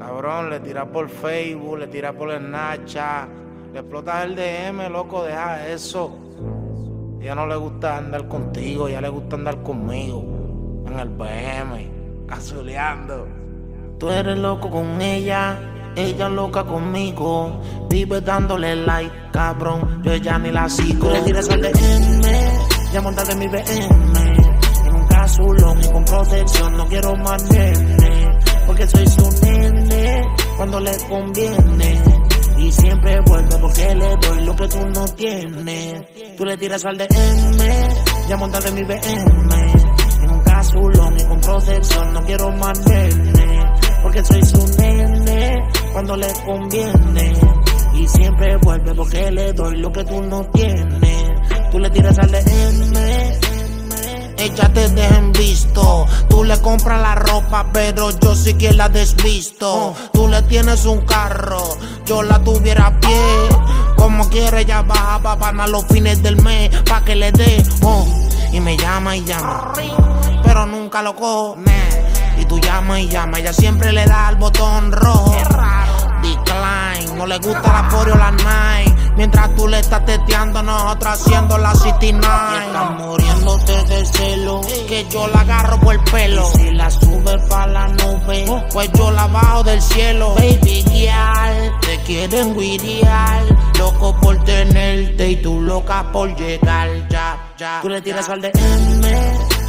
Cabrón, le tira por Facebook, le tira por el Snapchat, le explotas el DM, loco, deja eso. Ella no le gusta andar contigo, ella le gusta andar conmigo. En el BM, cazuleando. Tú eres loco con ella, ella loca conmigo. Vive dándole like, cabrón, yo ya ni la sigo. Le tiras al DM, ya montate mi BM. En un casulón y con protección, no quiero más nene. Porque soy su cuando le conviene. Y siempre vuelve porque le doy lo que tú no tienes. Tú le tiras al DM, ya montate mi BM. En un casulón y con protección, no quiero más. Porque soy su nene, cuando le conviene. Y siempre vuelve porque le doy lo que tú no tienes. Tú le tiras al DM. Ella te deja en visto. Tú le compras la ropa, pero yo sí que la desvisto. Tú le tienes un carro, yo la tuviera a pie. Como quiere, ella baja van a los fines del mes, pa' que le dé. Oh, y me llama y llama, pero nunca lo cojo. Y tú llamas y llamas, ella siempre le da al botón rojo. Decline, no le gusta la Foreo la Nike. Mientras tú le estás teteando, nosotros haciendo la City Night. Estás muriéndote de celo, que yo la agarro por el pelo. Y si la sube pa' la nube, pues yo la bajo del cielo. Baby girl, te quieren guiriar. Loco por tenerte y tú loca por llegar. Ya, ya. Tú le tiras al DM,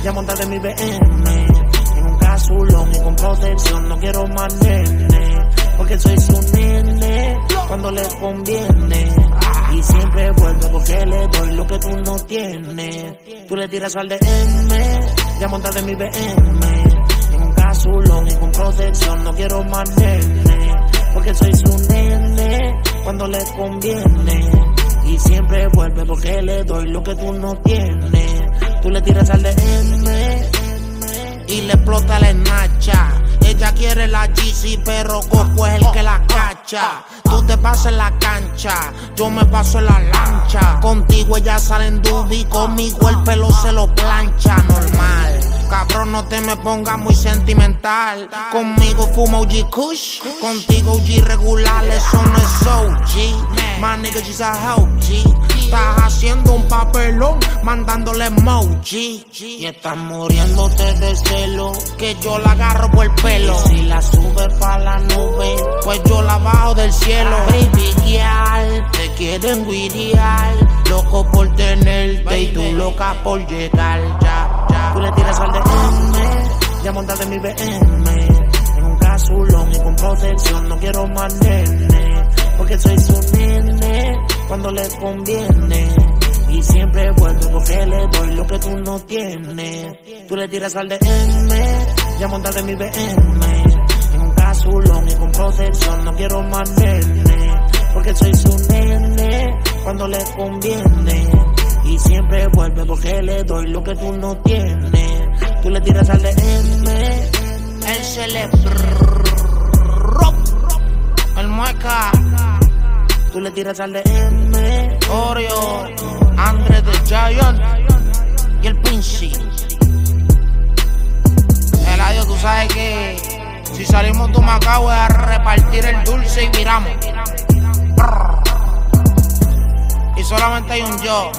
ya montate mi BM. En un casulón y con protección, no quiero más nene. Porque soy su nene, cuando le conviene. Y siempre vuelve porque le doy lo que tú no tienes. Tú le tiras al DM, ya montate mi BM. En un casulón y con protección, no quiero más nene. Porque soy su nene, cuando le conviene. Y siempre vuelve porque le doy lo que tú no tienes. Tú le tiras al DM y le explota la esnacha. Ella quiere la GC, pero Coco es el que la cacha. Tú te pasas en la cancha, yo me paso en la lancha. Contigo ella sale en dubi, conmigo el pelo se lo plancha, normal. Cabrón, no te me pongas muy sentimental. Conmigo fuma OG Kush, contigo OG regular, eso no es OG. My nigga, she's a OG. Estás haciendo un papelón, mandándole emoji. Y estás muriéndote de celo, que yo la agarro por el pelo. Y si la sube pa' la nube, pues yo la bajo del cielo. Baby girl, te quieren guiriar. Loco por tenerte y tú loca por llegar. Ya, ya. Tú le tiras al DM, ya montate mi BM. En un casulón y con protección, no quiero más nene. Porque soy su nene, cuando le conviene. Y siempre vuelve porque le doy lo que tú no tienes. Tú le tiras al DM, ya montate mi BM. En un casulón y con protección, no quiero más nene. Porque soy su nene, cuando le conviene. Y siempre vuelve porque le doy lo que tú no tienes. Tú le tiras al DM, él se le el mueca. Tú le tiras al DM, Oreo, Andre the Giant y el Pincy. Eladio, tú sabes que si salimos de Macao es a repartir el dulce y viramos. Brr. Y solamente hay un. Yo.